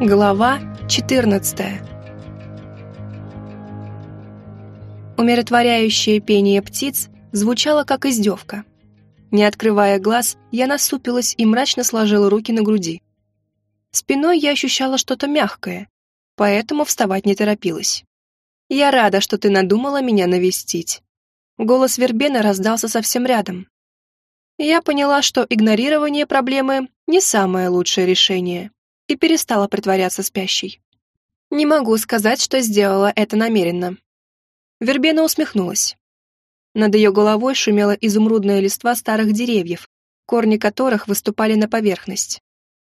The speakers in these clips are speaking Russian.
Глава 14 Умиротворяющее пение птиц звучало как издевка. Не открывая глаз, я насупилась и мрачно сложила руки на груди. Спиной я ощущала что-то мягкое, поэтому вставать не торопилась. «Я рада, что ты надумала меня навестить». Голос Вербена раздался совсем рядом, я поняла, что игнорирование проблемы не самое лучшее решение, и перестала притворяться спящей. Не могу сказать, что сделала это намеренно. Вербена усмехнулась. Над ее головой шумела изумрудная листва старых деревьев, корни которых выступали на поверхность.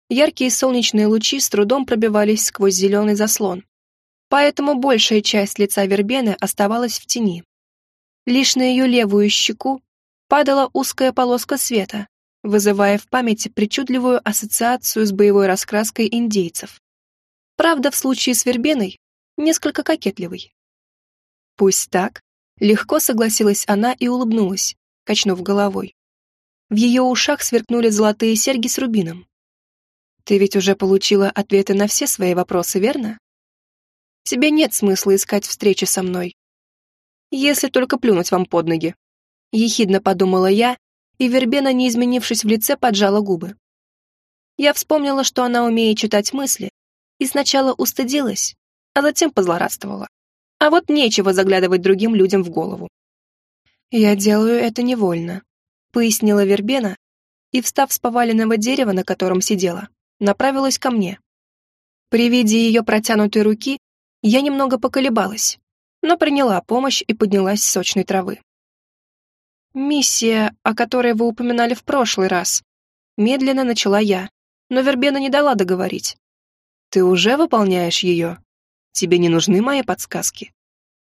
Яркие солнечные лучи с трудом пробивались сквозь зеленый заслон, поэтому большая часть лица Вербены оставалась в тени. Лишь на ее левую щеку падала узкая полоска света, вызывая в памяти причудливую ассоциацию с боевой раскраской индейцев. Правда, в случае с Вербеной несколько кокетливой. Пусть так, легко согласилась она и улыбнулась, качнув головой. В ее ушах сверкнули золотые серьги с рубином. Ты ведь уже получила ответы на все свои вопросы, верно? Тебе нет смысла искать встречи со мной. Если только плюнуть вам под ноги. Ехидно подумала я, и Вербена, не изменившись в лице, поджала губы. Я вспомнила, что она умеет читать мысли, и сначала устыдилась, а затем позлорадствовала. А вот нечего заглядывать другим людям в голову. «Я делаю это невольно», — пояснила Вербена, и, встав с поваленного дерева, на котором сидела, направилась ко мне. При виде ее протянутой руки я немного поколебалась, но приняла помощь и поднялась с сочной травы. «Миссия, о которой вы упоминали в прошлый раз». Медленно начала я, но Вербена не дала договорить. «Ты уже выполняешь ее? Тебе не нужны мои подсказки?»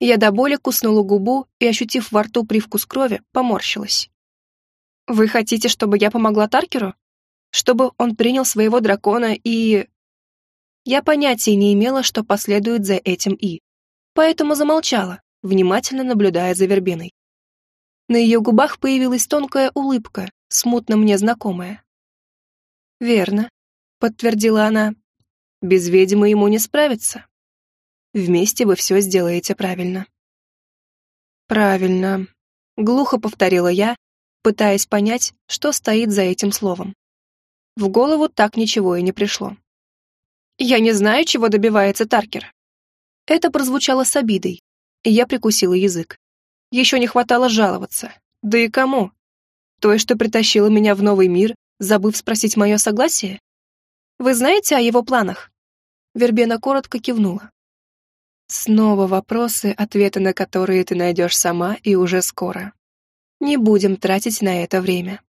Я до боли куснула губу и, ощутив во рту привкус крови, поморщилась. «Вы хотите, чтобы я помогла Таркеру? Чтобы он принял своего дракона и...» Я понятия не имела, что последует за этим «и», поэтому замолчала, внимательно наблюдая за Вербиной. На ее губах появилась тонкая улыбка, смутно мне знакомая. «Верно», — подтвердила она. «Без ведьмы ему не справиться. Вместе вы все сделаете правильно». «Правильно», — глухо повторила я, пытаясь понять, что стоит за этим словом. В голову так ничего и не пришло. «Я не знаю, чего добивается Таркер». Это прозвучало с обидой, и я прикусила язык. Еще не хватало жаловаться. Да и кому? Той, что притащила меня в новый мир, забыв спросить мое согласие? Вы знаете о его планах?» Вербена коротко кивнула. «Снова вопросы, ответы на которые ты найдешь сама и уже скоро. Не будем тратить на это время».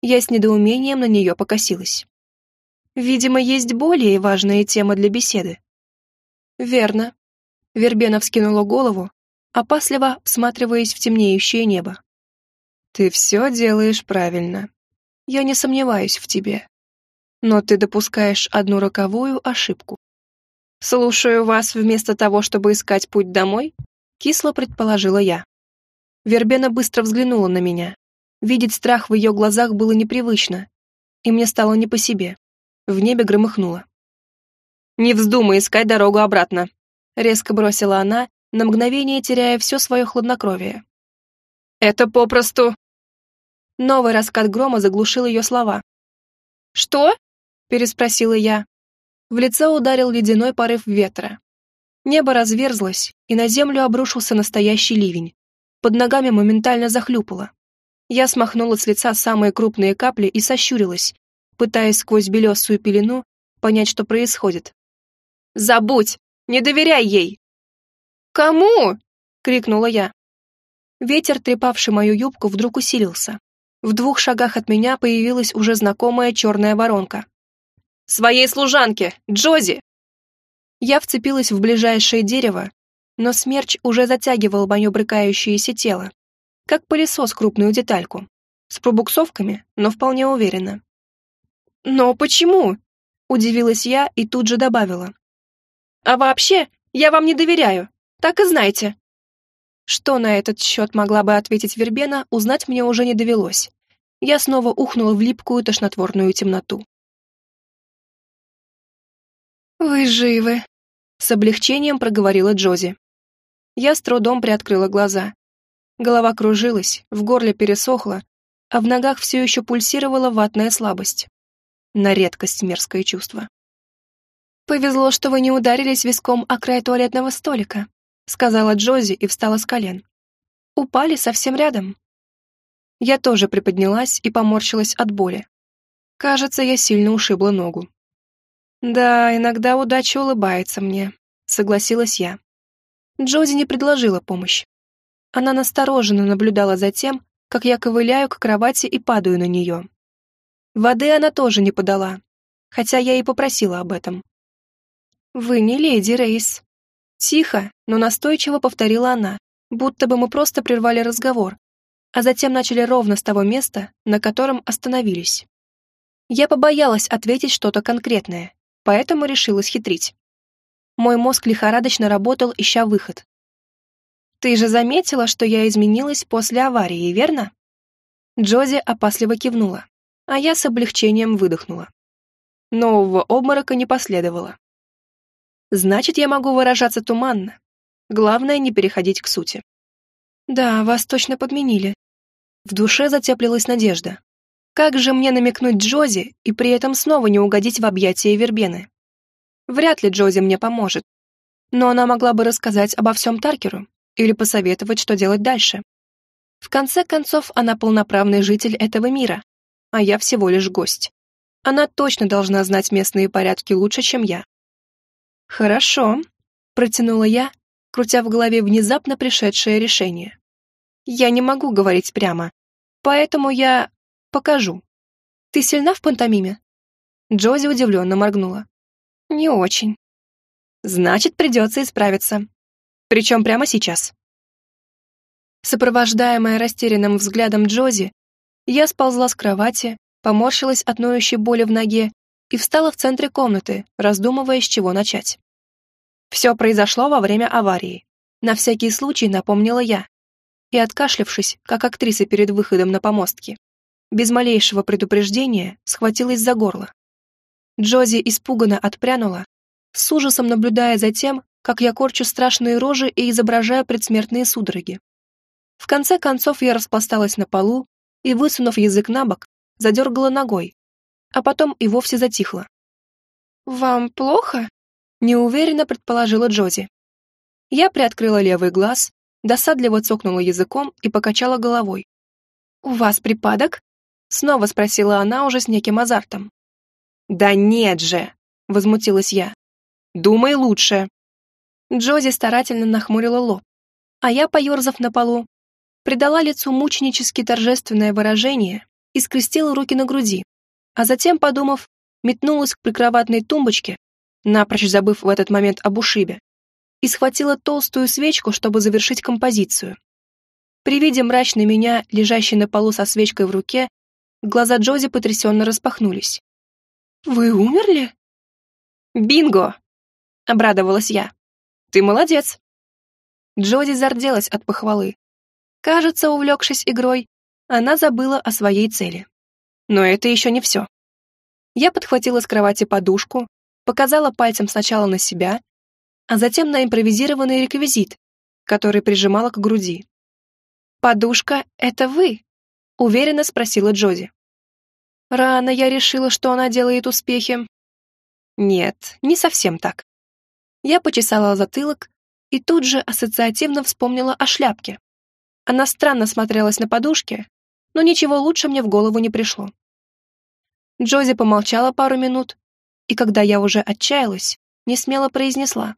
Я с недоумением на нее покосилась. «Видимо, есть более важная тема для беседы». «Верно». Вербена вскинула голову, опасливо всматриваясь в темнеющее небо. «Ты все делаешь правильно. Я не сомневаюсь в тебе. Но ты допускаешь одну роковую ошибку. Слушаю вас вместо того, чтобы искать путь домой?» Кисло предположила я. Вербена быстро взглянула на меня. Видеть страх в ее глазах было непривычно, и мне стало не по себе. В небе громыхнуло. «Не вздумай искать дорогу обратно», — резко бросила она на мгновение теряя все свое хладнокровие. «Это попросту...» Новый раскат грома заглушил ее слова. «Что?» — переспросила я. В лицо ударил ледяной порыв ветра. Небо разверзлось, и на землю обрушился настоящий ливень. Под ногами моментально захлюпало. Я смахнула с лица самые крупные капли и сощурилась, пытаясь сквозь белесую пелену понять, что происходит. «Забудь! Не доверяй ей!» «Кому?» — крикнула я. Ветер, трепавший мою юбку, вдруг усилился. В двух шагах от меня появилась уже знакомая черная воронка. «Своей служанке! Джози!» Я вцепилась в ближайшее дерево, но смерч уже затягивал мое брыкающееся тело, как пылесос крупную детальку, с пробуксовками, но вполне уверенно. «Но почему?» — удивилась я и тут же добавила. «А вообще, я вам не доверяю. Так и знайте». Что на этот счет могла бы ответить Вербена, узнать мне уже не довелось. Я снова ухнула в липкую тошнотворную темноту. «Вы живы», — с облегчением проговорила Джози. Я с трудом приоткрыла глаза. Голова кружилась, в горле пересохло, а в ногах все еще пульсировала ватная слабость. На редкость мерзкое чувство. «Повезло, что вы не ударились виском о край туалетного столика», сказала Джози и встала с колен. «Упали совсем рядом». Я тоже приподнялась и поморщилась от боли. Кажется, я сильно ушибла ногу. «Да, иногда удача улыбается мне», — согласилась я. Джози не предложила помощь. Она настороженно наблюдала за тем, как я ковыляю к кровати и падаю на нее. Воды она тоже не подала, хотя я и попросила об этом. «Вы не леди Рейс». Тихо, но настойчиво повторила она, будто бы мы просто прервали разговор, а затем начали ровно с того места, на котором остановились. Я побоялась ответить что-то конкретное, поэтому решила схитрить. Мой мозг лихорадочно работал, ища выход. «Ты же заметила, что я изменилась после аварии, верно?» Джози опасливо кивнула, а я с облегчением выдохнула. Нового обморока не последовало. Значит, я могу выражаться туманно. Главное, не переходить к сути. Да, вас точно подменили. В душе затеплилась надежда. Как же мне намекнуть Джози и при этом снова не угодить в объятия Вербены? Вряд ли Джози мне поможет. Но она могла бы рассказать обо всем Таркеру или посоветовать, что делать дальше. В конце концов, она полноправный житель этого мира, а я всего лишь гость. Она точно должна знать местные порядки лучше, чем я. «Хорошо», — протянула я, крутя в голове внезапно пришедшее решение. «Я не могу говорить прямо, поэтому я Покажу. Ты сильна в пантомиме?» Джози удивленно моргнула. «Не очень». «Значит, придется исправиться. Причем прямо сейчас». Сопровождаемая растерянным взглядом Джози, я сползла с кровати, поморщилась от ноющей боли в ноге и встала в центре комнаты, раздумывая, с чего начать. Все произошло во время аварии. На всякий случай напомнила я. И, откашлявшись, как актриса перед выходом на помостки, без малейшего предупреждения схватилась за горло. Джози испуганно отпрянула, с ужасом наблюдая за тем, как я корчу страшные рожи и изображаю предсмертные судороги. В конце концов я распласталась на полу и, высунув язык на бок, задергала ногой, а потом и вовсе затихла. «Вам плохо?» — неуверенно предположила Джози. Я приоткрыла левый глаз, досадливо цокнула языком и покачала головой. «У вас припадок?» Снова спросила она уже с неким азартом. «Да нет же!» — возмутилась я. «Думай лучше!» Джози старательно нахмурила лоб, а я, поерзав на полу, придала лицу мученически торжественное выражение и скрестила руки на груди, а затем, подумав, метнулась к прикроватной тумбочке, напрочь забыв в этот момент об ушибе, и схватила толстую свечку, чтобы завершить композицию. При виде мрачной меня, лежащей на полу со свечкой в руке, Глаза Джози потрясенно распахнулись. «Вы умерли?» «Бинго!» — обрадовалась я. «Ты молодец!» Джози зарделась от похвалы. Кажется, увлекшись игрой, она забыла о своей цели. Но это еще не все. Я подхватила с кровати подушку, показала пальцем сначала на себя, а затем на импровизированный реквизит, который прижимала к груди. «Подушка — это вы?» — уверенно спросила Джози. Рано я решила, что она делает успехи. Нет, не совсем так. Я почесала затылок и тут же ассоциативно вспомнила о шляпке. Она странно смотрелась на подушке, но ничего лучше мне в голову не пришло. Джози помолчала пару минут, и когда я уже отчаялась, не смело произнесла.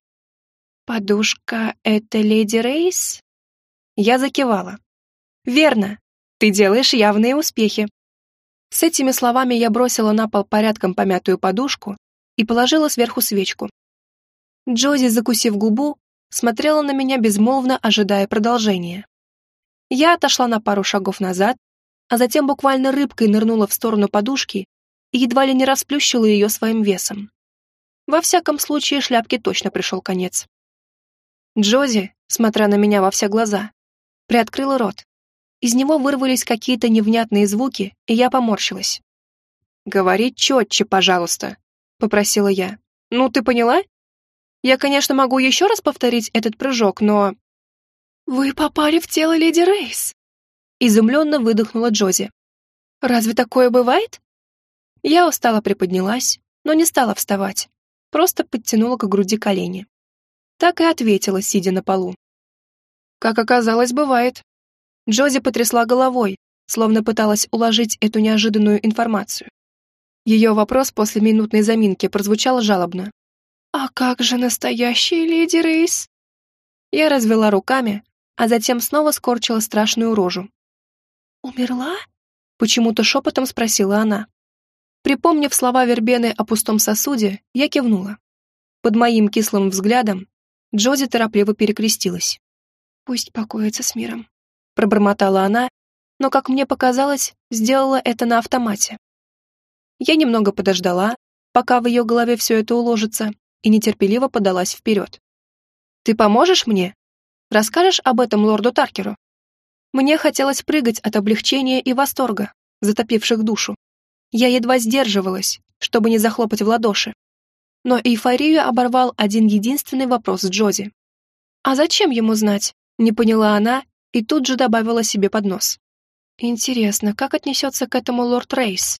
«Подушка — это леди Рейс?» Я закивала. «Верно, ты делаешь явные успехи. С этими словами я бросила на пол порядком помятую подушку и положила сверху свечку. Джози, закусив губу, смотрела на меня безмолвно, ожидая продолжения. Я отошла на пару шагов назад, а затем буквально рыбкой нырнула в сторону подушки и едва ли не расплющила ее своим весом. Во всяком случае, шляпке точно пришел конец. Джози, смотря на меня во все глаза, приоткрыла рот, из него вырвались какие-то невнятные звуки, и я поморщилась. «Говори четче, пожалуйста», — попросила я. Ну, ты поняла? Я, конечно, могу еще раз повторить этот прыжок, но... Вы попали в тело леди Рейс. Изумленно выдохнула Джози. Разве такое бывает? Я устало приподнялась, но не стала вставать. Просто подтянула к груди колени. Так и ответила, сидя на полу. Как оказалось, бывает. Джози потрясла головой, словно пыталась уложить эту неожиданную информацию. Ее вопрос после минутной заминки прозвучал жалобно. «А как же настоящая леди Рейс?» Я развела руками, а затем снова скорчила страшную рожу. «Умерла?» — почему-то шепотом спросила она. Припомнив слова Вербены о пустом сосуде, я кивнула. Под моим кислым взглядом Джози торопливо перекрестилась. «Пусть покоится с миром», — пробормотала она, но, как мне показалось, сделала это на автомате. Я немного подождала, пока в ее голове все это уложится, и нетерпеливо подалась вперед. «Ты поможешь мне? Расскажешь об этом лорду Таркеру?» Мне хотелось прыгать от облегчения и восторга, затопивших душу. Я едва сдерживалась, чтобы не захлопать в ладоши. Но эйфорию оборвал один единственный вопрос Джози. «А зачем ему знать?» Не поняла она и тут же добавила себе под нос. Интересно, как отнесется к этому лорд Рейс?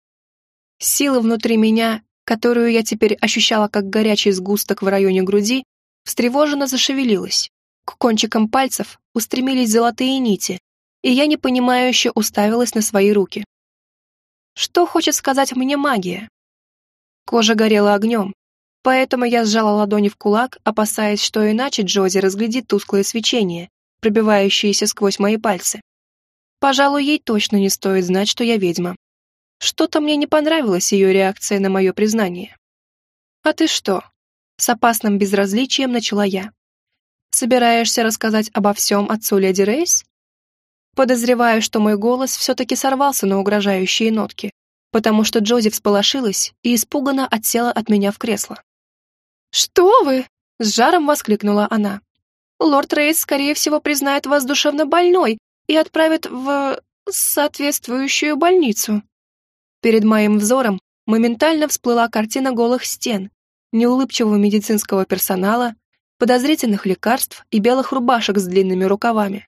Сила внутри меня, которую я теперь ощущала как горячий сгусток в районе груди, встревоженно зашевелилась. К кончикам пальцев устремились золотые нити, и я непонимающе уставилась на свои руки. Что хочет сказать мне магия? Кожа горела огнем, поэтому я сжала ладони в кулак, опасаясь, что иначе Джози разглядит тусклое свечение, пробивающиеся сквозь мои пальцы. Пожалуй, ей точно не стоит знать, что я ведьма. Что-то мне не понравилась ее реакция на мое признание. «А ты что?» С опасным безразличием начала я. «Собираешься рассказать обо всем отцу леди Рейс?» Подозреваю, что мой голос все-таки сорвался на угрожающие нотки, потому что Джози всполошилась и испуганно отсела от меня в кресло. «Что вы?» — с жаром воскликнула она лорд Рейс, скорее всего, признает вас душевно больной и отправит в соответствующую больницу. Перед моим взором моментально всплыла картина голых стен, неулыбчивого медицинского персонала, подозрительных лекарств и белых рубашек с длинными рукавами,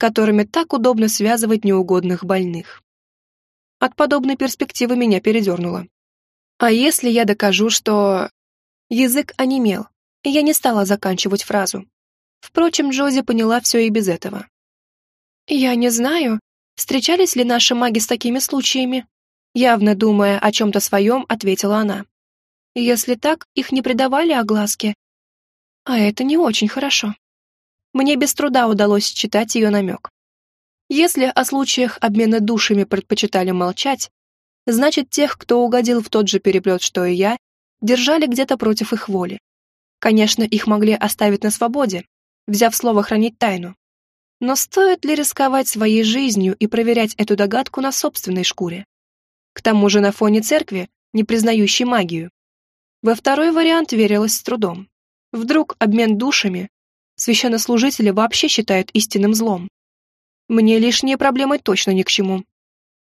которыми так удобно связывать неугодных больных. От подобной перспективы меня передернуло. А если я докажу, что... Язык онемел, и я не стала заканчивать фразу. Впрочем, Джози поняла все и без этого. «Я не знаю, встречались ли наши маги с такими случаями?» Явно думая о чем-то своем, ответила она. «Если так, их не придавали огласке. А это не очень хорошо». Мне без труда удалось читать ее намек. Если о случаях обмена душами предпочитали молчать, значит, тех, кто угодил в тот же переплет, что и я, держали где-то против их воли. Конечно, их могли оставить на свободе, взяв слово хранить тайну. Но стоит ли рисковать своей жизнью и проверять эту догадку на собственной шкуре? К тому же на фоне церкви, не признающей магию. Во второй вариант верилось с трудом. Вдруг обмен душами священнослужители вообще считают истинным злом. Мне лишние проблемы точно ни к чему.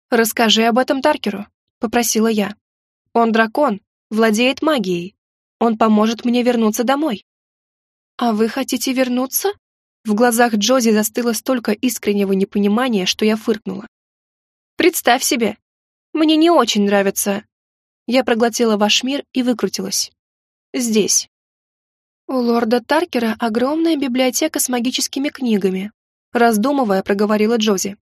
«Расскажи об этом Таркеру», — попросила я. «Он дракон, владеет магией. Он поможет мне вернуться домой». «А вы хотите вернуться?» В глазах Джози застыло столько искреннего непонимания, что я фыркнула. «Представь себе! Мне не очень нравится...» Я проглотила ваш мир и выкрутилась. «Здесь». «У лорда Таркера огромная библиотека с магическими книгами», раздумывая, проговорила Джози.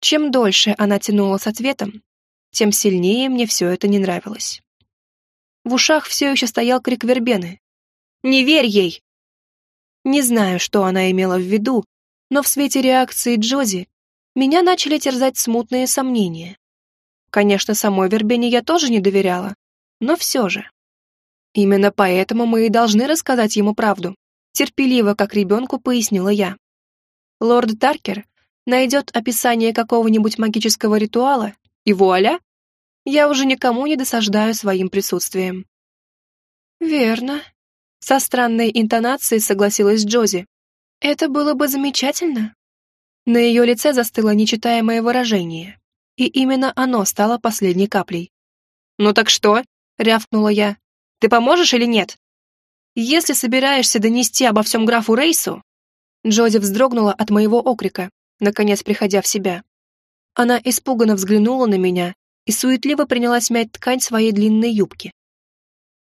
Чем дольше она тянула с ответом, тем сильнее мне все это не нравилось. В ушах все еще стоял крик вербены. «Не верь ей! Не знаю, что она имела в виду, но в свете реакции Джози меня начали терзать смутные сомнения. Конечно, самой Вербене я тоже не доверяла, но все же. Именно поэтому мы и должны рассказать ему правду, терпеливо, как ребенку, пояснила я. Лорд Таркер найдет описание какого-нибудь магического ритуала, и вуаля, я уже никому не досаждаю своим присутствием. «Верно», со странной интонацией согласилась Джози. «Это было бы замечательно». На ее лице застыло нечитаемое выражение, и именно оно стало последней каплей. «Ну так что?» — рявкнула я. Ты поможешь или нет? Если собираешься донести обо всем графу Рейсу...» Джоди вздрогнула от моего окрика, наконец приходя в себя. Она испуганно взглянула на меня и суетливо принялась мять ткань своей длинной юбки.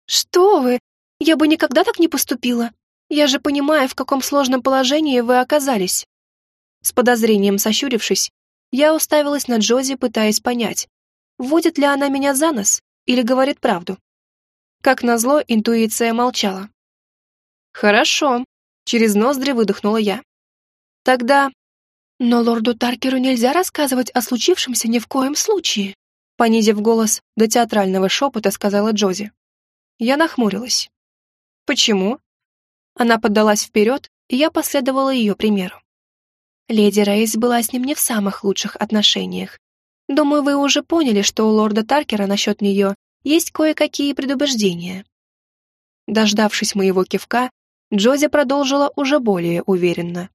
«Что вы? Я бы никогда так не поступила. Я же понимаю, в каком сложном положении вы оказались». С подозрением сощурившись, я уставилась на Джози, пытаясь понять, водит ли она меня за нос или говорит правду. Как назло, интуиция молчала. «Хорошо», — через ноздри выдохнула я. «Тогда...» «Но лорду Таркеру нельзя рассказывать о случившемся ни в коем случае», понизив голос до театрального шепота, сказала Джози. Я нахмурилась. «Почему?» Она поддалась вперед, и я последовала ее примеру. Леди Рейс была с ним не в самых лучших отношениях. Думаю, вы уже поняли, что у лорда Таркера насчет нее есть кое-какие предубеждения. Дождавшись моего кивка, Джози продолжила уже более уверенно.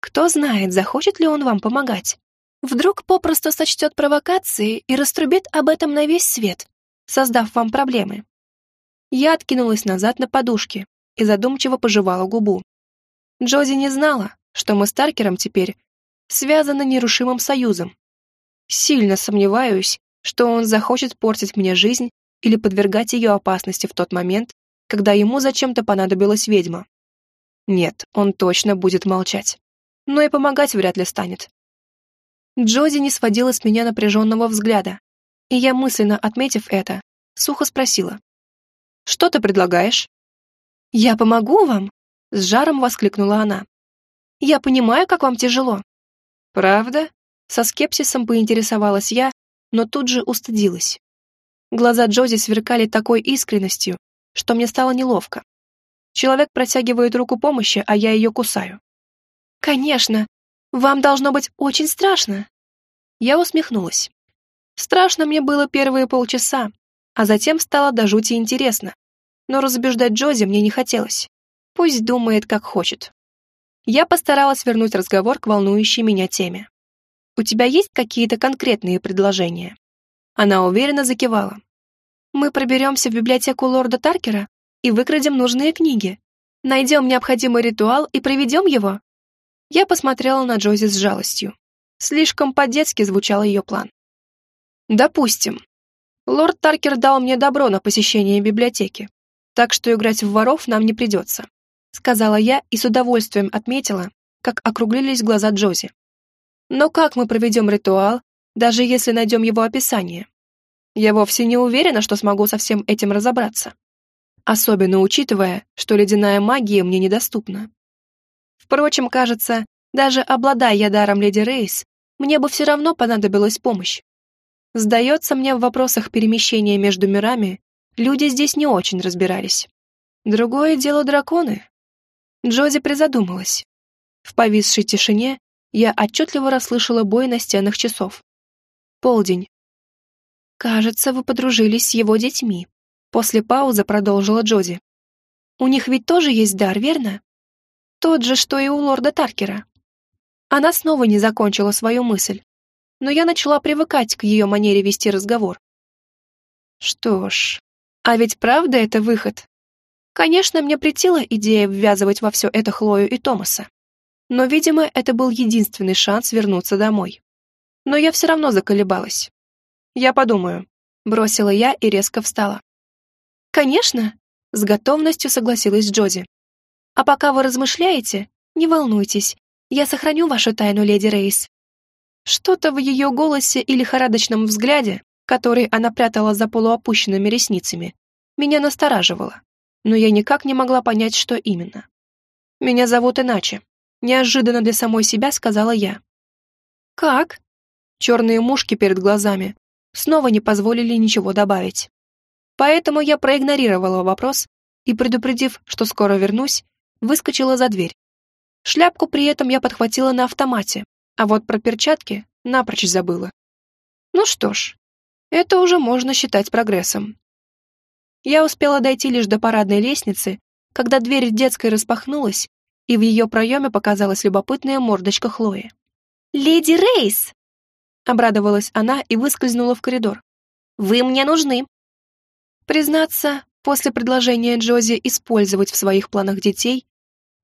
«Кто знает, захочет ли он вам помогать? Вдруг попросту сочтет провокации и раструбит об этом на весь свет, создав вам проблемы». Я откинулась назад на подушке и задумчиво пожевала губу. Джози не знала, что мы с Таркером теперь связаны нерушимым союзом. Сильно сомневаюсь, что он захочет портить мне жизнь или подвергать ее опасности в тот момент, когда ему зачем-то понадобилась ведьма. Нет, он точно будет молчать. Но и помогать вряд ли станет. Джози не сводила с меня напряженного взгляда, и я, мысленно отметив это, сухо спросила. «Что ты предлагаешь?» «Я помогу вам?» — с жаром воскликнула она. «Я понимаю, как вам тяжело». «Правда?» — со скепсисом поинтересовалась я, но тут же устыдилась. Глаза Джози сверкали такой искренностью, что мне стало неловко. Человек протягивает руку помощи, а я ее кусаю. «Конечно, вам должно быть очень страшно». Я усмехнулась. Страшно мне было первые полчаса, а затем стало до жути интересно. Но разубеждать Джози мне не хотелось. Пусть думает, как хочет. Я постаралась вернуть разговор к волнующей меня теме. «У тебя есть какие-то конкретные предложения?» Она уверенно закивала. «Мы проберемся в библиотеку лорда Таркера и выкрадем нужные книги. Найдем необходимый ритуал и проведем его». Я посмотрела на Джози с жалостью. Слишком по-детски звучал ее план. «Допустим. Лорд Таркер дал мне добро на посещение библиотеки, так что играть в воров нам не придется», сказала я и с удовольствием отметила, как округлились глаза Джози. «Но как мы проведем ритуал, даже если найдем его описание? Я вовсе не уверена, что смогу со всем этим разобраться особенно учитывая, что ледяная магия мне недоступна. Впрочем, кажется, даже обладая я даром леди Рейс, мне бы все равно понадобилась помощь. Сдается мне в вопросах перемещения между мирами, люди здесь не очень разбирались. Другое дело драконы. Джози призадумалась. В повисшей тишине я отчетливо расслышала бой настенных часов. Полдень. Кажется, вы подружились с его детьми. После паузы продолжила Джоди. «У них ведь тоже есть дар, верно? Тот же, что и у лорда Таркера». Она снова не закончила свою мысль, но я начала привыкать к ее манере вести разговор. Что ж, а ведь правда это выход? Конечно, мне претила идея ввязывать во все это Хлою и Томаса. Но, видимо, это был единственный шанс вернуться домой. Но я все равно заколебалась. Я подумаю. Бросила я и резко встала. «Конечно!» — с готовностью согласилась Джоди. «А пока вы размышляете, не волнуйтесь, я сохраню вашу тайну, леди Рейс». Что-то в ее голосе и лихорадочном взгляде, который она прятала за полуопущенными ресницами, меня настораживало, но я никак не могла понять, что именно. «Меня зовут иначе», — неожиданно для самой себя сказала я. «Как?» Черные мушки перед глазами снова не позволили ничего добавить. Поэтому я проигнорировала вопрос и, предупредив, что скоро вернусь, выскочила за дверь. Шляпку при этом я подхватила на автомате, а вот про перчатки напрочь забыла. Ну что ж, это уже можно считать прогрессом. Я успела дойти лишь до парадной лестницы, когда дверь детской распахнулась, и в ее проеме показалась любопытная мордочка Хлои. «Леди Рейс!» Обрадовалась она и выскользнула в коридор. «Вы мне нужны!» Признаться, После предложения Джози использовать в своих планах детей,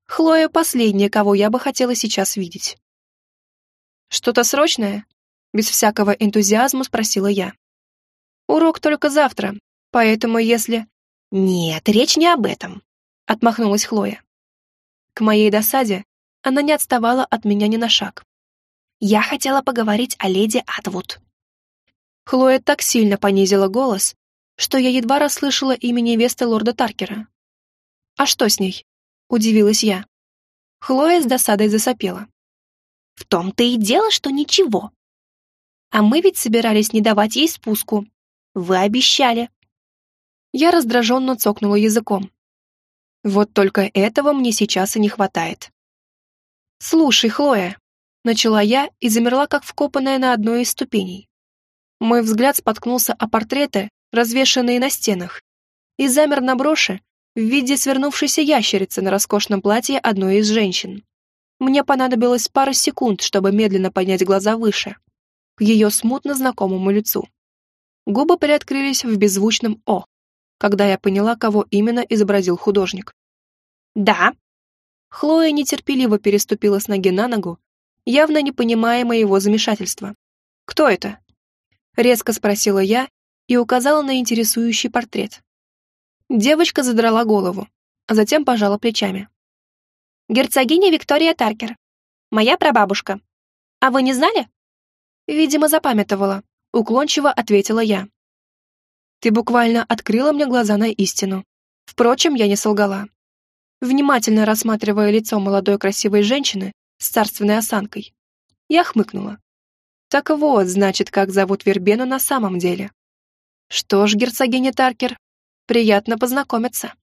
Хлоя последняя, кого я бы хотела сейчас видеть. «Что-то срочное?» Без всякого энтузиазма спросила я. «Урок только завтра, поэтому если...» «Нет, речь не об этом», — отмахнулась Хлоя. К моей досаде она не отставала от меня ни на шаг. «Я хотела поговорить о леди Атвуд». Хлоя так сильно понизила голос, что я едва расслышала имя невесты лорда Таркера. «А что с ней?» — удивилась я. Хлоя с досадой засопела. «В том-то и дело, что ничего. А мы ведь собирались не давать ей спуску. Вы обещали». Я раздраженно цокнула языком. Вот только этого мне сейчас и не хватает. «Слушай, Хлоя», — начала я и замерла, как вкопанная на одной из ступеней. Мой взгляд споткнулся о портреты, развешанные на стенах, и замер на броши в виде свернувшейся ящерицы на роскошном платье одной из женщин. Мне понадобилось пара секунд, чтобы медленно поднять глаза выше, к ее смутно знакомому лицу. Губы приоткрылись в беззвучном «О», когда я поняла, кого именно изобразил художник. «Да». Хлоя нетерпеливо переступила с ноги на ногу, явно не понимая моего замешательства. «Кто это?» Резко спросила я и указала на интересующий портрет. Девочка задрала голову, а затем пожала плечами. «Герцогиня Виктория Таркер. Моя прабабушка. А вы не знали?» «Видимо, запамятовала», — уклончиво ответила я. «Ты буквально открыла мне глаза на истину. Впрочем, я не солгала. Внимательно рассматривая лицо молодой красивой женщины с царственной осанкой, я хмыкнула. Так вот, значит, как зовут Вербену на самом деле. Что ж, герцогиня Таркер, приятно познакомиться.